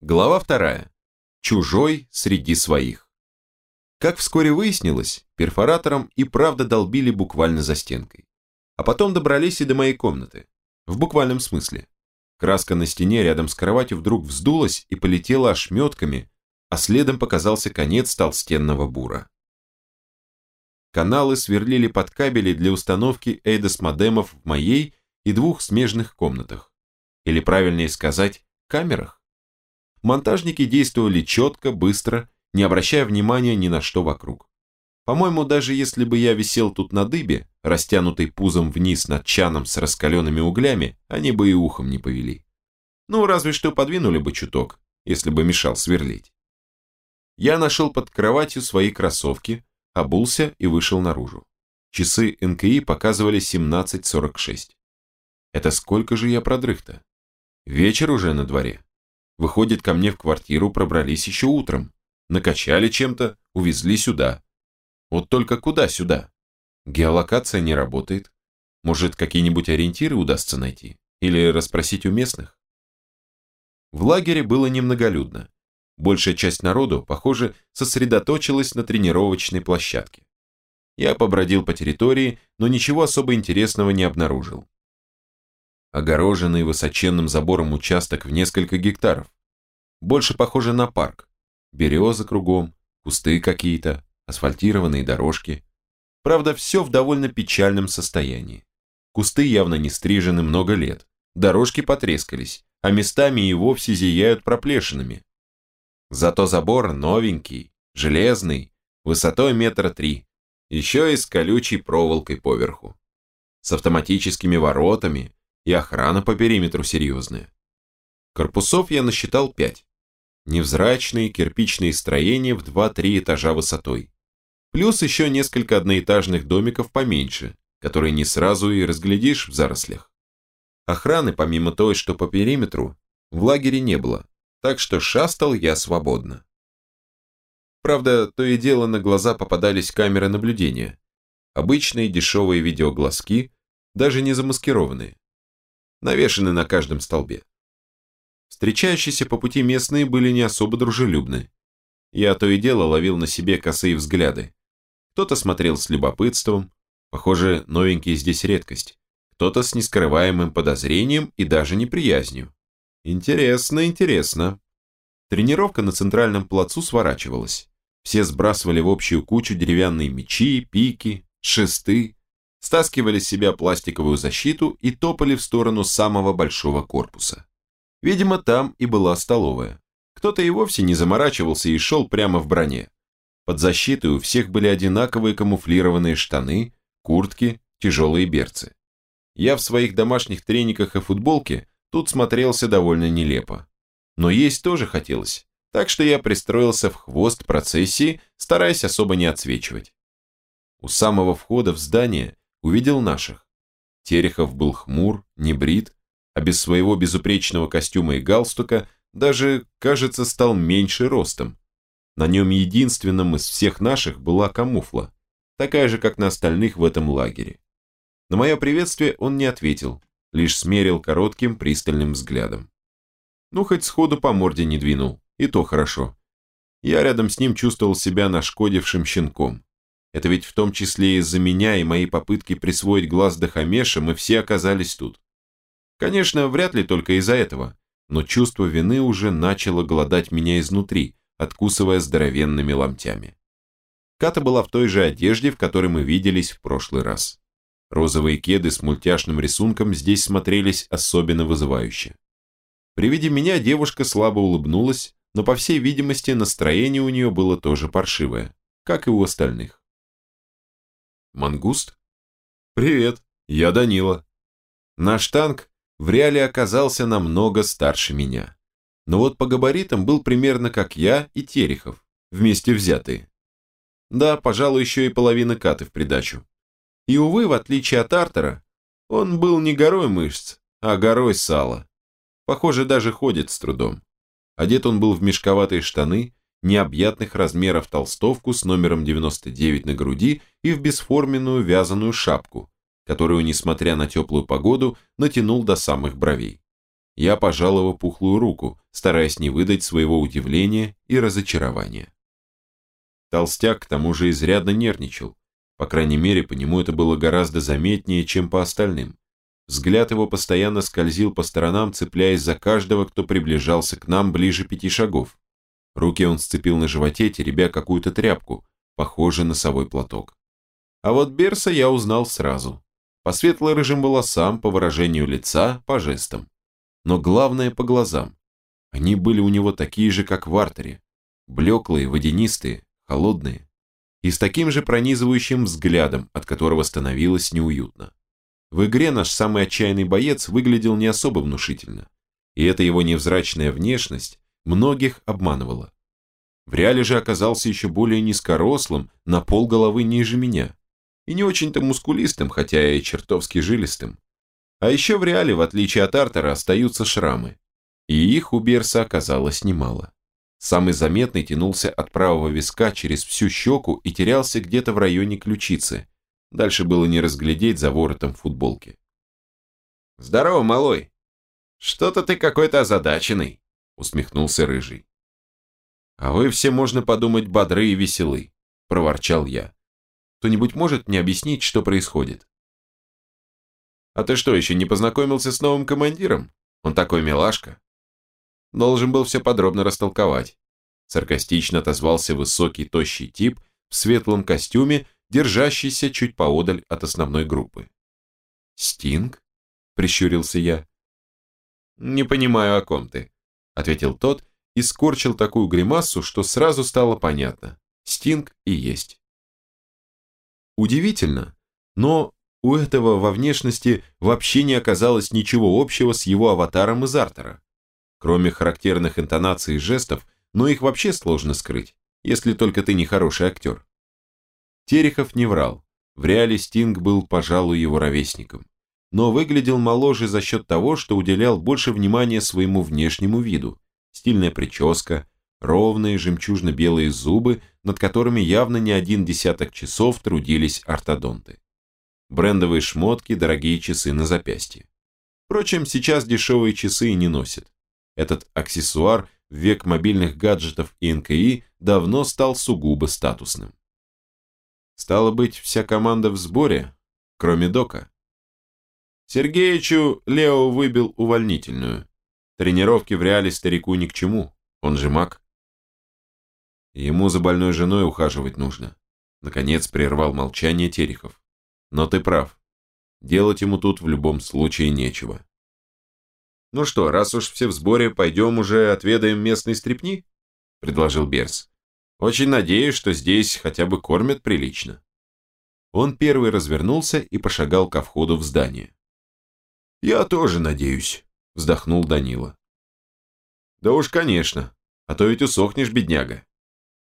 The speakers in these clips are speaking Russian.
Глава вторая. Чужой среди своих. Как вскоре выяснилось, перфоратором и правда долбили буквально за стенкой. А потом добрались и до моей комнаты. В буквальном смысле. Краска на стене рядом с кроватью вдруг вздулась и полетела ошметками, а следом показался конец толстенного бура. Каналы сверлили под кабели для установки эйдос-модемов в моей и двух смежных комнатах. Или правильнее сказать, камерах. Монтажники действовали четко, быстро, не обращая внимания ни на что вокруг. По-моему, даже если бы я висел тут на дыбе, растянутый пузом вниз над чаном с раскаленными углями, они бы и ухом не повели. Ну, разве что подвинули бы чуток, если бы мешал сверлить. Я нашел под кроватью свои кроссовки, обулся и вышел наружу. Часы НКИ показывали 17.46. Это сколько же я продрых-то? Вечер уже на дворе. Выходит, ко мне в квартиру пробрались еще утром. Накачали чем-то, увезли сюда. Вот только куда сюда? Геолокация не работает. Может, какие-нибудь ориентиры удастся найти? Или расспросить у местных? В лагере было немноголюдно. Большая часть народу, похоже, сосредоточилась на тренировочной площадке. Я побродил по территории, но ничего особо интересного не обнаружил огороженный высоченным забором участок в несколько гектаров. Больше похоже на парк. Березы кругом, кусты какие-то, асфальтированные дорожки. Правда, все в довольно печальном состоянии. Кусты явно не стрижены много лет, дорожки потрескались, а местами и вовсе зияют проплешинами. Зато забор новенький, железный, высотой метра три, еще и с колючей проволокой поверху. С автоматическими воротами, и охрана по периметру серьезная. Корпусов я насчитал пять. Невзрачные кирпичные строения в 2-3 этажа высотой. Плюс еще несколько одноэтажных домиков поменьше, которые не сразу и разглядишь в зарослях. Охраны, помимо той, что по периметру, в лагере не было, так что шастал я свободно. Правда, то и дело на глаза попадались камеры наблюдения. Обычные дешевые видеоглазки, даже не замаскированные навешаны на каждом столбе. Встречающиеся по пути местные были не особо дружелюбны. Я то и дело ловил на себе косые взгляды. Кто-то смотрел с любопытством, похоже, новенькие здесь редкость, кто-то с нескрываемым подозрением и даже неприязнью. Интересно, интересно. Тренировка на центральном плацу сворачивалась. Все сбрасывали в общую кучу деревянные мечи, пики, шесты, стаскивали с себя пластиковую защиту и топали в сторону самого большого корпуса. Видимо, там и была столовая. Кто-то и вовсе не заморачивался и шел прямо в броне. Под защитой у всех были одинаковые камуфлированные штаны, куртки, тяжелые берцы. Я в своих домашних трениках и футболке тут смотрелся довольно нелепо. Но есть тоже хотелось, так что я пристроился в хвост процессии, стараясь особо не отсвечивать. У самого входа в здание увидел наших. Терехов был хмур, не брит, а без своего безупречного костюма и галстука даже, кажется, стал меньше ростом. На нем единственным из всех наших была камуфла, такая же, как на остальных в этом лагере. На мое приветствие он не ответил, лишь смерил коротким пристальным взглядом. Ну, хоть сходу по морде не двинул, и то хорошо. Я рядом с ним чувствовал себя нашкодившим щенком. Это ведь в том числе из-за меня и моей попытки присвоить глаз Дахамеша мы все оказались тут. Конечно, вряд ли только из-за этого, но чувство вины уже начало голодать меня изнутри, откусывая здоровенными ломтями. Ката была в той же одежде, в которой мы виделись в прошлый раз. Розовые кеды с мультяшным рисунком здесь смотрелись особенно вызывающе. При виде меня девушка слабо улыбнулась, но, по всей видимости, настроение у нее было тоже паршивое, как и у остальных. Мангуст? Привет, я Данила. Наш танк в реале оказался намного старше меня. Но вот по габаритам был примерно как я и Терехов, вместе взятые. Да, пожалуй, еще и половина каты в придачу. И, увы, в отличие от Артера, он был не горой мышц, а горой сала. Похоже, даже ходит с трудом. Одет он был в мешковатые штаны, необъятных размеров толстовку с номером 99 на груди и в бесформенную вязаную шапку, которую, несмотря на теплую погоду, натянул до самых бровей. Я пожал его пухлую руку, стараясь не выдать своего удивления и разочарования. Толстяк к тому же изрядно нервничал. По крайней мере, по нему это было гораздо заметнее, чем по остальным. Взгляд его постоянно скользил по сторонам, цепляясь за каждого, кто приближался к нам ближе пяти шагов. Руки он сцепил на животе, теребя какую-то тряпку, похожий носовой платок. А вот Берса я узнал сразу. По светло-рыжим волосам, по выражению лица, по жестам. Но главное по глазам. Они были у него такие же, как в артере. Блеклые, водянистые, холодные. И с таким же пронизывающим взглядом, от которого становилось неуютно. В игре наш самый отчаянный боец выглядел не особо внушительно. И эта его невзрачная внешность многих обманывала. В реале же оказался еще более низкорослым, на пол головы ниже меня. И не очень-то мускулистым, хотя и чертовски жилистым. А еще в реале, в отличие от Артера, остаются шрамы. И их у Берса оказалось немало. Самый заметный тянулся от правого виска через всю щеку и терялся где-то в районе ключицы. Дальше было не разглядеть за воротом футболки. «Здорово, малой! Что-то ты какой-то озадаченный», усмехнулся Рыжий. «А вы все, можно подумать, бодры и веселы», – проворчал я. «Кто-нибудь может мне объяснить, что происходит?» «А ты что, еще не познакомился с новым командиром? Он такой милашка». Должен был все подробно растолковать. Саркастично отозвался высокий, тощий тип в светлом костюме, держащийся чуть поодаль от основной группы. «Стинг?» – прищурился я. «Не понимаю, о ком ты», – ответил тот и скорчил такую гримасу, что сразу стало понятно. Стинг и есть. Удивительно, но у этого во внешности вообще не оказалось ничего общего с его аватаром из Артера. Кроме характерных интонаций и жестов, но их вообще сложно скрыть, если только ты не хороший актер. Терехов не врал. В реале Стинг был, пожалуй, его ровесником. Но выглядел моложе за счет того, что уделял больше внимания своему внешнему виду, стильная прическа, ровные жемчужно-белые зубы, над которыми явно не один десяток часов трудились ортодонты. Брендовые шмотки, дорогие часы на запястье. Впрочем, сейчас дешевые часы и не носят. Этот аксессуар в век мобильных гаджетов и НКИ давно стал сугубо статусным. Стало быть, вся команда в сборе, кроме Дока. Сергеичу Лео выбил увольнительную. Тренировки в реале старику ни к чему, он же маг. Ему за больной женой ухаживать нужно. Наконец прервал молчание Терехов. Но ты прав. Делать ему тут в любом случае нечего. Ну что, раз уж все в сборе, пойдем уже отведаем местной стрипни? Предложил Берс. Очень надеюсь, что здесь хотя бы кормят прилично. Он первый развернулся и пошагал ко входу в здание. «Я тоже надеюсь», вздохнул Данила. Да уж, конечно, а то ведь усохнешь, бедняга.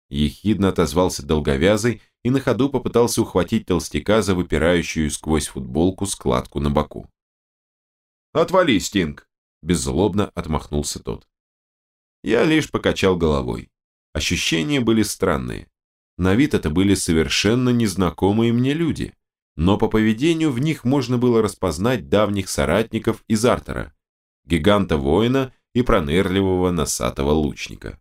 Ехидно отозвался долговязый и на ходу попытался ухватить толстяка за выпирающую сквозь футболку складку на боку. «Отвали, Стинг!» – беззлобно отмахнулся тот. Я лишь покачал головой. Ощущения были странные. На вид это были совершенно незнакомые мне люди, но по поведению в них можно было распознать давних соратников из Артера, гиганта-воина и пронырливого носатого лучника.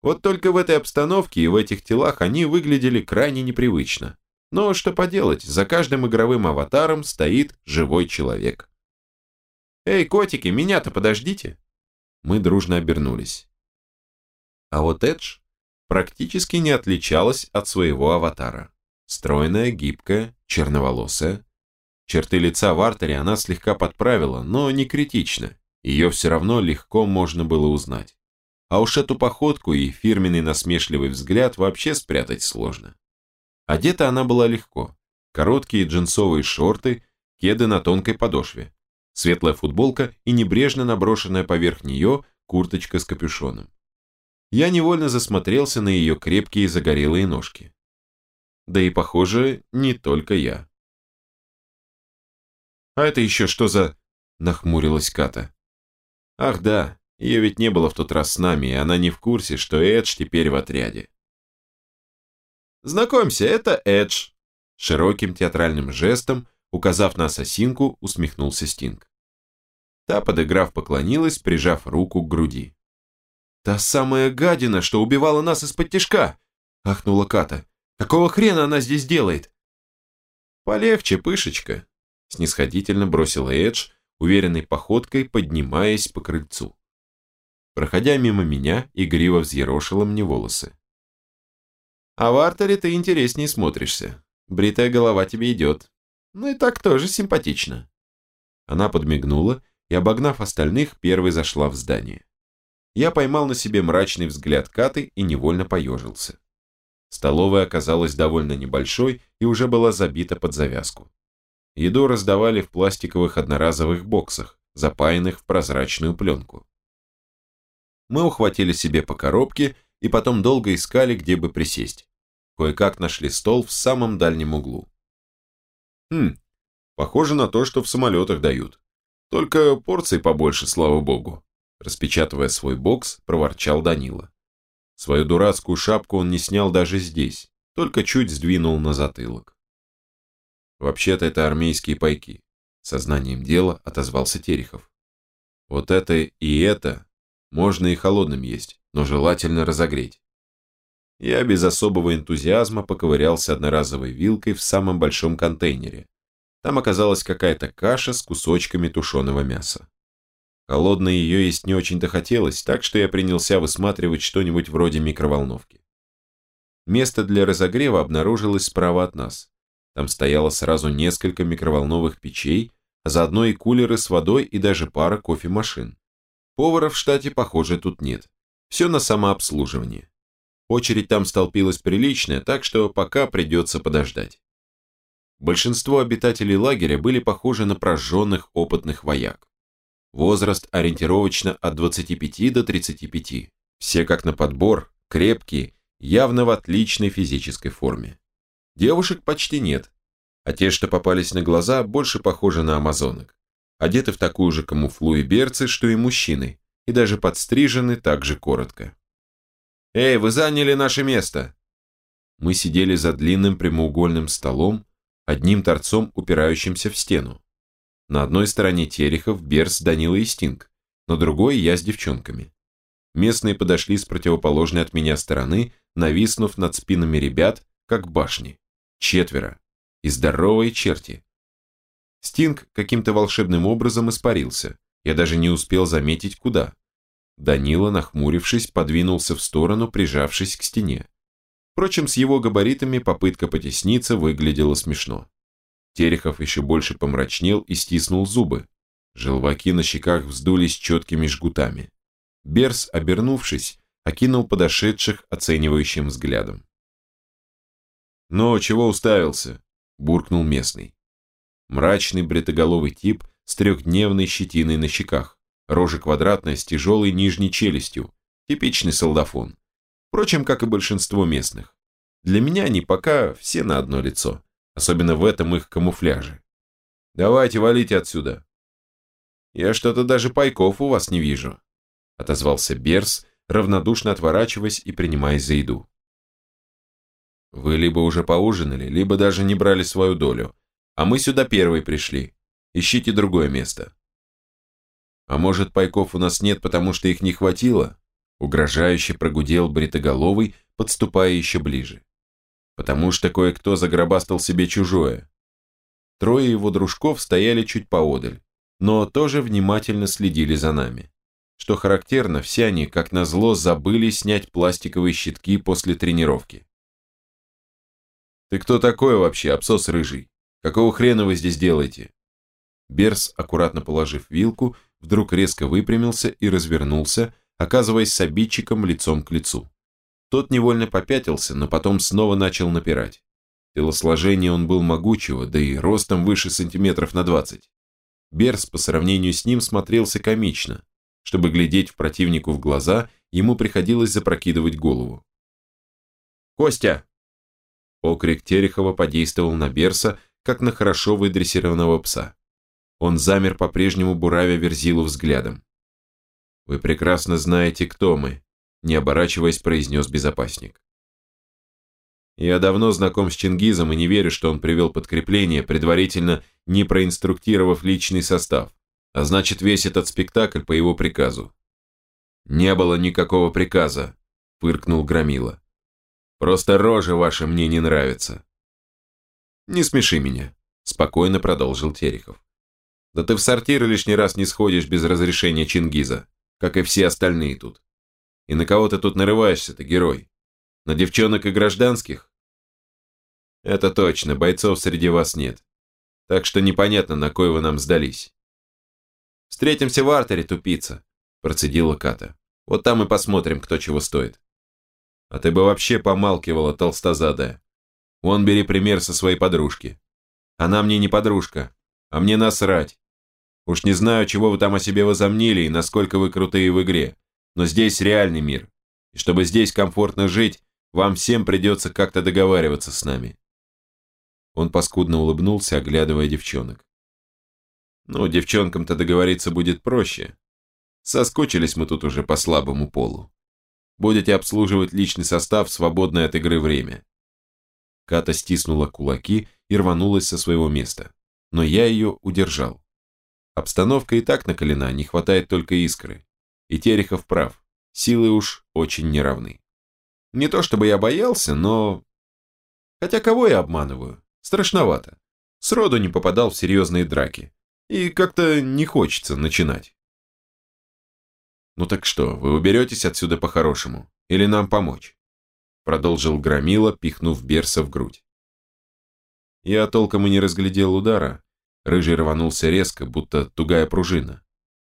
Вот только в этой обстановке и в этих телах они выглядели крайне непривычно. Но что поделать, за каждым игровым аватаром стоит живой человек. «Эй, котики, меня-то подождите!» Мы дружно обернулись. А вот Эдж практически не отличалась от своего аватара. Стройная, гибкая, черноволосая. Черты лица в артере она слегка подправила, но не критично, ее все равно легко можно было узнать. А уж эту походку и фирменный насмешливый взгляд вообще спрятать сложно. Одета она была легко. Короткие джинсовые шорты, кеды на тонкой подошве, светлая футболка и небрежно наброшенная поверх нее курточка с капюшоном. Я невольно засмотрелся на ее крепкие загорелые ножки. Да и, похоже, не только я. «А это еще что за...» – нахмурилась Ката. Ах да, ее ведь не было в тот раз с нами, и она не в курсе, что Эдж теперь в отряде. «Знакомься, это Эдж!» Широким театральным жестом, указав на ассасинку, усмехнулся Стинг. Та, подыграв, поклонилась, прижав руку к груди. «Та самая гадина, что убивала нас из-под тишка!» – ахнула Ката. «Какого хрена она здесь делает?» «Полегче, пышечка», – снисходительно бросила Эдж, уверенной походкой поднимаясь по крыльцу. Проходя мимо меня, игриво взъерошила мне волосы. «А в артере ты интереснее смотришься. Бритая голова тебе идет. Ну и так тоже симпатично». Она подмигнула и, обогнав остальных, первой зашла в здание. Я поймал на себе мрачный взгляд Каты и невольно поежился. Столовая оказалась довольно небольшой и уже была забита под завязку. Еду раздавали в пластиковых одноразовых боксах, запаянных в прозрачную пленку. Мы ухватили себе по коробке и потом долго искали, где бы присесть. Кое-как нашли стол в самом дальнем углу. Хм, похоже на то, что в самолетах дают. Только порций побольше, слава богу. Распечатывая свой бокс, проворчал Данила. Свою дурацкую шапку он не снял даже здесь, только чуть сдвинул на затылок. Вообще-то это армейские пайки. Сознанием дела отозвался Терехов. Вот это и это можно и холодным есть, но желательно разогреть. Я без особого энтузиазма поковырялся одноразовой вилкой в самом большом контейнере, там оказалась какая-то каша с кусочками тушеного мяса. Холодной ее есть не очень-то хотелось, так что я принялся высматривать что-нибудь вроде микроволновки. Место для разогрева обнаружилось справа от нас. Там стояло сразу несколько микроволновых печей, а заодно и кулеры с водой и даже пара кофемашин. Повара в штате, похоже, тут нет. Все на самообслуживание. Очередь там столпилась приличная, так что пока придется подождать. Большинство обитателей лагеря были похожи на прожженных опытных вояк. Возраст ориентировочно от 25 до 35. Все как на подбор, крепкие, явно в отличной физической форме. Девушек почти нет, а те, что попались на глаза, больше похожи на амазонок. Одеты в такую же камуфлу и берцы, что и мужчины, и даже подстрижены так же коротко. «Эй, вы заняли наше место!» Мы сидели за длинным прямоугольным столом, одним торцом упирающимся в стену. На одной стороне Терехов, Берс, Данила и Стинг, на другой я с девчонками. Местные подошли с противоположной от меня стороны, нависнув над спинами ребят, как башни. Четверо. И здоровые черти. Стинг каким-то волшебным образом испарился. Я даже не успел заметить, куда. Данила, нахмурившись, подвинулся в сторону, прижавшись к стене. Впрочем, с его габаритами попытка потесниться выглядела смешно. Терехов еще больше помрачнел и стиснул зубы. Желваки на щеках вздулись четкими жгутами. Берс, обернувшись, окинул подошедших оценивающим взглядом. «Ну, чего уставился?» – буркнул местный. Мрачный бритоголовый тип с трехдневной щетиной на щеках, рожа квадратная с тяжелой нижней челюстью, типичный солдафон. Впрочем, как и большинство местных. Для меня они пока все на одно лицо, особенно в этом их камуфляже. Давайте валите отсюда. Я что-то даже пайков у вас не вижу, отозвался Берс, равнодушно отворачиваясь и принимаясь за еду. Вы либо уже поужинали, либо даже не брали свою долю, а мы сюда первые пришли. Ищите другое место. А может, пайков у нас нет, потому что их не хватило? Угрожающе прогудел бритоголовый, подступая еще ближе. Потому что кое-кто загробастал себе чужое. Трое его дружков стояли чуть поодаль, но тоже внимательно следили за нами. Что характерно, все они, как назло, забыли снять пластиковые щитки после тренировки. «Ты кто такой вообще, абсос рыжий? Какого хрена вы здесь делаете?» Берс, аккуратно положив вилку, вдруг резко выпрямился и развернулся, оказываясь с обидчиком лицом к лицу. Тот невольно попятился, но потом снова начал напирать. Телосложение он был могучего, да и ростом выше сантиметров на двадцать. Берс по сравнению с ним смотрелся комично. Чтобы глядеть в противнику в глаза, ему приходилось запрокидывать голову. «Костя!» Окрик Терехова подействовал на Берса, как на хорошо выдрессированного пса. Он замер по-прежнему, буравя Верзилу взглядом. «Вы прекрасно знаете, кто мы», – не оборачиваясь, произнес безопасник. «Я давно знаком с Чингизом и не верю, что он привел подкрепление, предварительно не проинструктировав личный состав. А значит, весь этот спектакль по его приказу. Не было никакого приказа, фыркнул Громила. Просто рожа ваша мне не нравится. Не смеши меня, спокойно продолжил Терехов. Да ты в сортир лишний раз не сходишь без разрешения Чингиза, как и все остальные тут. И на кого ты тут нарываешься-то, герой? На девчонок и гражданских? Это точно, бойцов среди вас нет. Так что непонятно, на кой вы нам сдались. Встретимся в артере, тупица, процедила Ката. Вот там и посмотрим, кто чего стоит. А ты бы вообще помалкивала, толстозадая. Вон бери пример со своей подружки. Она мне не подружка, а мне насрать. Уж не знаю, чего вы там о себе возомнили и насколько вы крутые в игре, но здесь реальный мир. И чтобы здесь комфортно жить, вам всем придется как-то договариваться с нами. Он паскудно улыбнулся, оглядывая девчонок. Ну, девчонкам-то договориться будет проще. Соскучились мы тут уже по слабому полу. Будете обслуживать личный состав в свободное от игры время. Ката стиснула кулаки и рванулась со своего места. Но я ее удержал. Обстановка и так накалена, не хватает только искры. И Терехов прав, силы уж очень неравны. Не то чтобы я боялся, но... Хотя кого я обманываю? Страшновато. Сроду не попадал в серьезные драки. И как-то не хочется начинать. «Ну так что, вы уберетесь отсюда по-хорошему? Или нам помочь?» Продолжил Громила, пихнув Берса в грудь. Я толком и не разглядел удара, Рыжий рванулся резко, будто тугая пружина.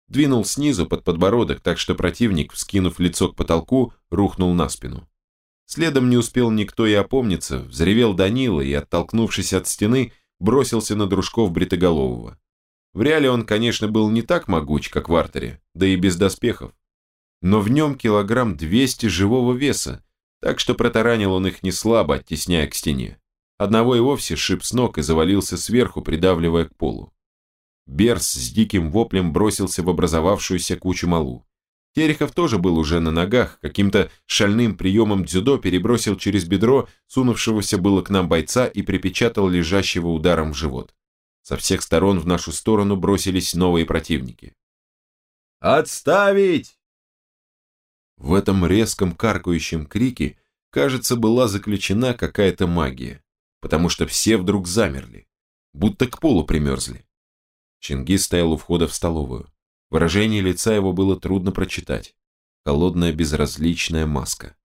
Двинул снизу под подбородок, так что противник, вскинув лицо к потолку, рухнул на спину. Следом не успел никто и опомниться, взревел Данила и, оттолкнувшись от стены, бросился на дружков Бритоголового. В реале он, конечно, был не так могуч, как в артере, да и без доспехов. Но в нем килограмм 200 живого веса, так что протаранил он их не слабо, оттесняя к стене. Одного и вовсе шип с ног и завалился сверху, придавливая к полу. Берс с диким воплем бросился в образовавшуюся кучу малу. Терехов тоже был уже на ногах, каким-то шальным приемом дзюдо перебросил через бедро сунувшегося было к нам бойца и припечатал лежащего ударом в живот. Со всех сторон в нашу сторону бросились новые противники. «Отставить!» В этом резком каркающем крике, кажется, была заключена какая-то магия потому что все вдруг замерли, будто к полу примерзли. Чингис стоял у входа в столовую. Выражение лица его было трудно прочитать. Холодная безразличная маска.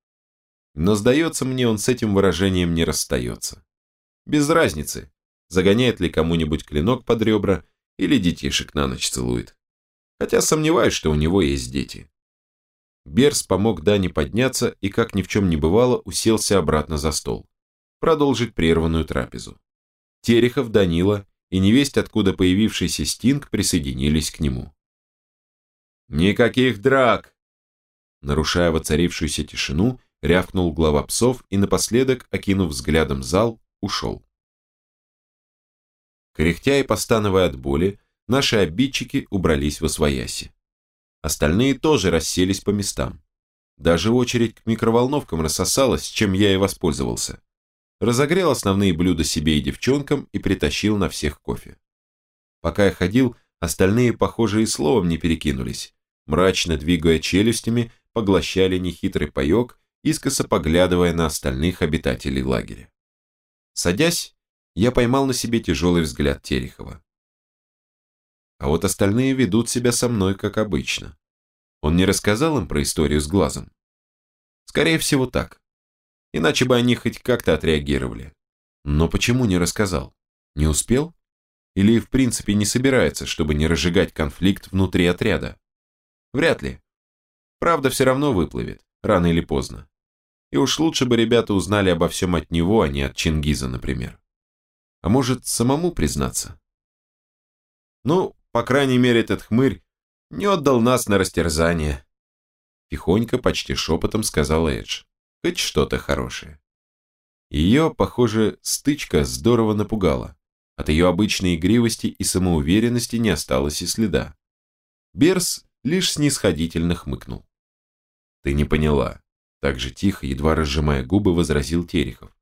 Но, сдается мне, он с этим выражением не расстается. Без разницы, загоняет ли кому-нибудь клинок под ребра или детишек на ночь целует. Хотя сомневаюсь, что у него есть дети. Берс помог Дане подняться и, как ни в чем не бывало, уселся обратно за стол продолжить прерванную трапезу. Терехов, Данила и невесть откуда появившийся Стинг присоединились к нему. «Никаких драк!» Нарушая воцарившуюся тишину, рявкнул глава псов и напоследок, окинув взглядом зал, ушел. Кряхтя и постановая от боли, наши обидчики убрались во свояси. Остальные тоже расселись по местам. Даже очередь к микроволновкам рассосалась, чем я и воспользовался разогрел основные блюда себе и девчонкам и притащил на всех кофе. Пока я ходил, остальные, похоже, и словом не перекинулись, мрачно двигая челюстями, поглощали нехитрый паек, искоса поглядывая на остальных обитателей лагеря. Садясь, я поймал на себе тяжелый взгляд Терехова. А вот остальные ведут себя со мной, как обычно. Он не рассказал им про историю с глазом? Скорее всего, так иначе бы они хоть как-то отреагировали. Но почему не рассказал? Не успел? Или в принципе не собирается, чтобы не разжигать конфликт внутри отряда? Вряд ли. Правда все равно выплывет, рано или поздно. И уж лучше бы ребята узнали обо всем от него, а не от Чингиза, например. А может, самому признаться? Ну, по крайней мере, этот хмырь не отдал нас на растерзание. Тихонько, почти шепотом сказал Эдж. Хоть что-то хорошее. Ее, похоже, стычка здорово напугала. От ее обычной игривости и самоуверенности не осталось и следа. Берс лишь снисходительно хмыкнул. «Ты не поняла», — так же тихо, едва разжимая губы, возразил Терехов.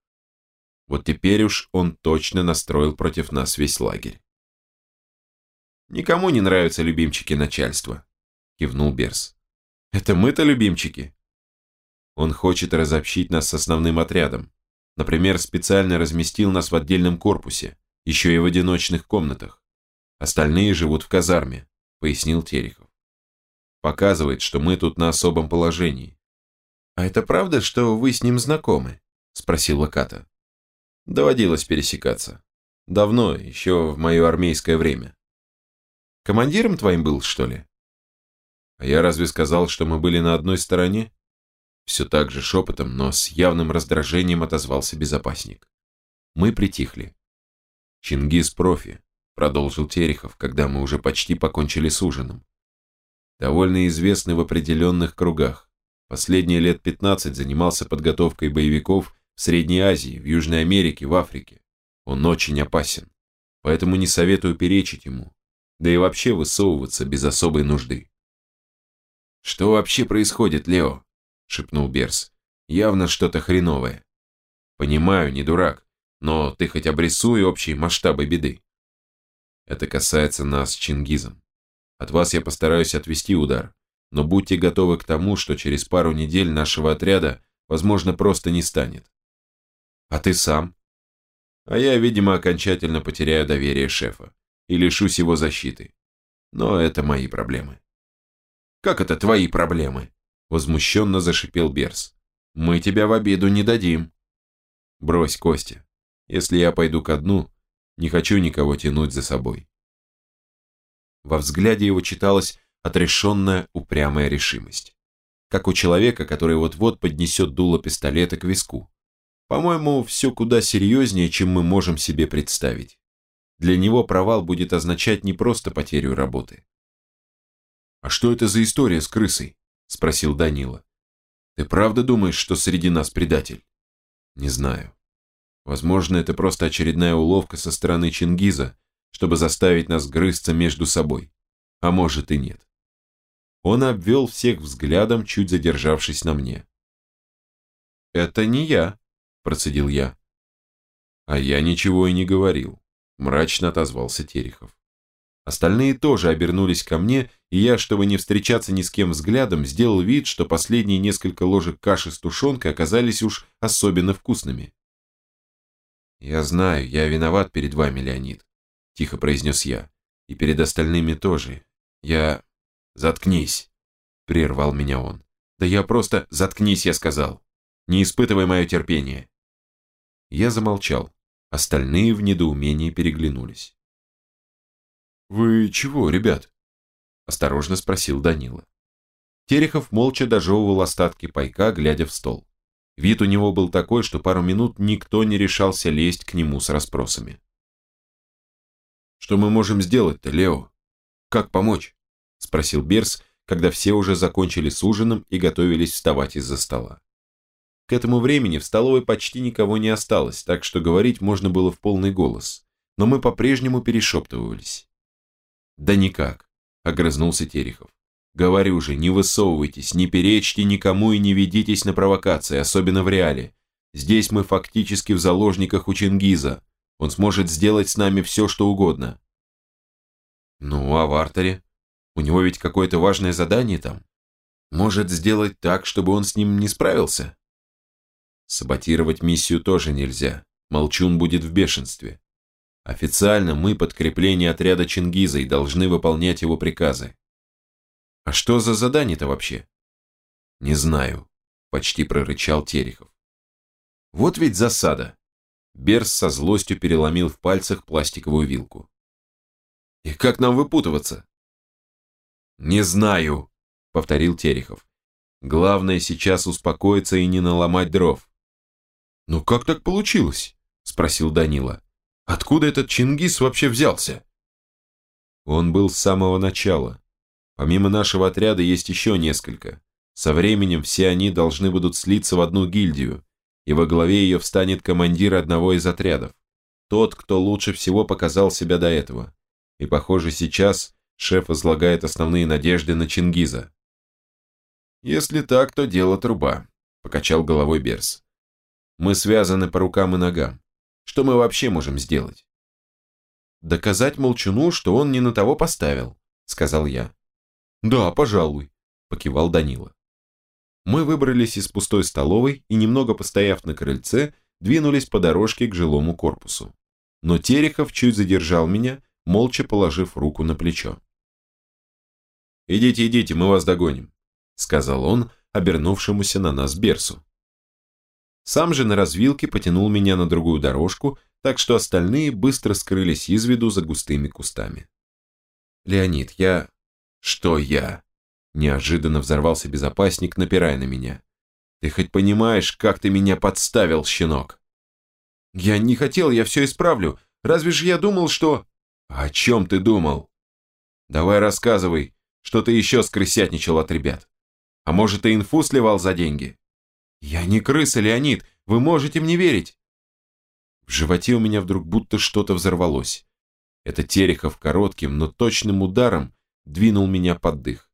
Вот теперь уж он точно настроил против нас весь лагерь. Никому не нравятся любимчики начальства, кивнул Берс. Это мы-то любимчики. Он хочет разобщить нас с основным отрядом. Например, специально разместил нас в отдельном корпусе, еще и в одиночных комнатах. Остальные живут в казарме, пояснил Терехов. Показывает, что мы тут на особом положении. А это правда, что вы с ним знакомы? Спросила Ката. Доводилось пересекаться. Давно, еще в мое армейское время. Командиром твоим был, что ли? А я разве сказал, что мы были на одной стороне? Все так же шепотом, но с явным раздражением отозвался безопасник. Мы притихли. Чингис профи, продолжил Терехов, когда мы уже почти покончили с ужином. Довольно известный в определенных кругах. Последние лет 15 занимался подготовкой боевиков в Средней Азии, в Южной Америке, в Африке. Он очень опасен, поэтому не советую перечить ему, да и вообще высовываться без особой нужды. «Что вообще происходит, Лео?» – шепнул Берс. «Явно что-то хреновое. Понимаю, не дурак, но ты хоть обрисуй общие масштабы беды. Это касается нас с Чингизом. От вас я постараюсь отвести удар, но будьте готовы к тому, что через пару недель нашего отряда, возможно, просто не станет. А ты сам? А я, видимо, окончательно потеряю доверие шефа и лишусь его защиты. Но это мои проблемы. Как это твои проблемы? Возмущенно зашипел Берс. Мы тебя в обиду не дадим. Брось, Костя. Если я пойду ко дну, не хочу никого тянуть за собой. Во взгляде его читалась отрешенная, упрямая решимость. Как у человека, который вот-вот поднесет дуло пистолета к виску. По-моему, все куда серьезнее, чем мы можем себе представить. Для него провал будет означать не просто потерю работы. «А что это за история с крысой?» – спросил Данила. «Ты правда думаешь, что среди нас предатель?» «Не знаю. Возможно, это просто очередная уловка со стороны Чингиза, чтобы заставить нас грызться между собой. А может и нет». Он обвел всех взглядом, чуть задержавшись на мне. «Это не я», процедил я. А я ничего и не говорил, мрачно отозвался Терехов. Остальные тоже обернулись ко мне, и я, чтобы не встречаться ни с кем взглядом, сделал вид, что последние несколько ложек каши с тушенкой оказались уж особенно вкусными. «Я знаю, я виноват перед вами, Леонид», – тихо произнес я. «И перед остальными тоже. Я...» «Заткнись», – прервал меня он. «Да я просто... Заткнись, я сказал. Не испытывай мое терпение. Я замолчал. Остальные в недоумении переглянулись. «Вы чего, ребят?» – осторожно спросил Данила. Терехов молча дожевывал остатки пайка, глядя в стол. Вид у него был такой, что пару минут никто не решался лезть к нему с расспросами. «Что мы можем сделать-то, Лео? Как помочь?» – спросил Берс, когда все уже закончили с ужином и готовились вставать из-за стола. К этому времени в столовой почти никого не осталось, так что говорить можно было в полный голос, но мы по-прежнему перешептывались. «Да никак», — огрызнулся Терехов. «Говорю же, не высовывайтесь, не перечьте никому и не ведитесь на провокации, особенно в реале. Здесь мы фактически в заложниках у Чингиза. Он сможет сделать с нами все, что угодно». «Ну, а в артере? У него ведь какое-то важное задание там. Может сделать так, чтобы он с ним не справился?» Саботировать миссию тоже нельзя. Молчун будет в бешенстве. Официально мы подкрепление отряда Чингиза и должны выполнять его приказы. А что за задание-то вообще? Не знаю, почти прорычал Терехов. Вот ведь засада. Берс со злостью переломил в пальцах пластиковую вилку. И как нам выпутываться? Не знаю, повторил Терехов. Главное сейчас успокоиться и не наломать дров. «Ну как так получилось?» – спросил Данила. «Откуда этот Чингис вообще взялся?» Он был с самого начала. Помимо нашего отряда есть еще несколько. Со временем все они должны будут слиться в одну гильдию, и во главе ее встанет командир одного из отрядов. Тот, кто лучше всего показал себя до этого. И, похоже, сейчас шеф возлагает основные надежды на Чингиза. «Если так, то дело труба», – покачал головой Берс. Мы связаны по рукам и ногам. Что мы вообще можем сделать? доказать молчуну, что он не на того поставил, сказал я. Да, пожалуй, покивал Данила. Мы выбрались из пустой столовой и, немного постояв на крыльце, двинулись по дорожке к жилому корпусу. Но Терехов чуть задержал меня, молча положив руку на плечо. «Идите, идите, мы вас догоним», — сказал он, обернувшемуся на нас Берсу. Сам же на развилке потянул меня на другую дорожку, так что остальные быстро скрылись из виду за густыми кустами. «Леонид, я...» «Что я?» Неожиданно взорвался безопасник, напирая на меня. «Ты хоть понимаешь, как ты меня подставил, щенок?» «Я не хотел, я все исправлю. Разве же я думал, что...» «О чем ты думал?» «Давай рассказывай, что ты еще скрысятничал от ребят. А может, ты инфу сливал за деньги?» «Я не крыса, Леонид, вы можете мне верить!» В животе у меня вдруг будто что-то взорвалось. Это Терехов коротким, но точным ударом двинул меня под дых.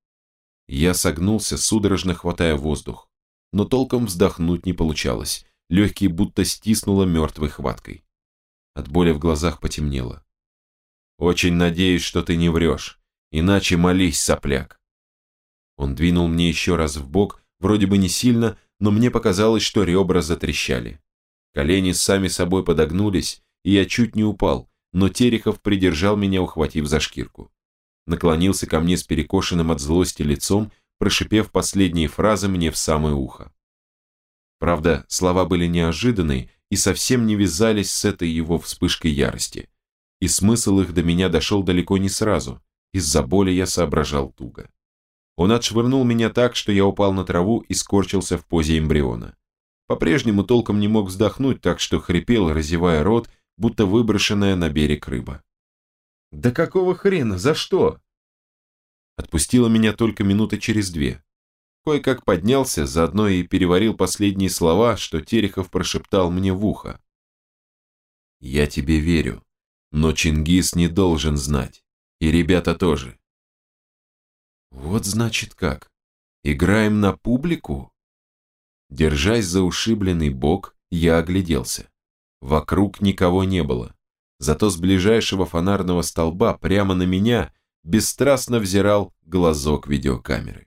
Я согнулся, судорожно хватая воздух, но толком вздохнуть не получалось, легкие будто стиснуло мертвой хваткой. От боли в глазах потемнело. «Очень надеюсь, что ты не врешь, иначе молись, сопляк!» Он двинул мне еще раз в бок, вроде бы не сильно, но мне показалось, что ребра затрещали. Колени сами собой подогнулись, и я чуть не упал, но Терехов придержал меня, ухватив за шкирку. Наклонился ко мне с перекошенным от злости лицом, прошипев последние фразы мне в самое ухо. Правда, слова были неожиданные и совсем не вязались с этой его вспышкой ярости. И смысл их до меня дошел далеко не сразу, из-за боли я соображал туго. Он отшвырнул меня так, что я упал на траву и скорчился в позе эмбриона. По-прежнему толком не мог вздохнуть, так что хрипел, разевая рот, будто выброшенная на берег рыба. «Да какого хрена? За что?» Отпустила меня только минуты через две. Кое-как поднялся, заодно и переварил последние слова, что Терехов прошептал мне в ухо. «Я тебе верю, но Чингис не должен знать, и ребята тоже. Вот значит как. Играем на публику? Держась за ушибленный бок, я огляделся. Вокруг никого не было. Зато с ближайшего фонарного столба прямо на меня бесстрастно взирал глазок видеокамеры.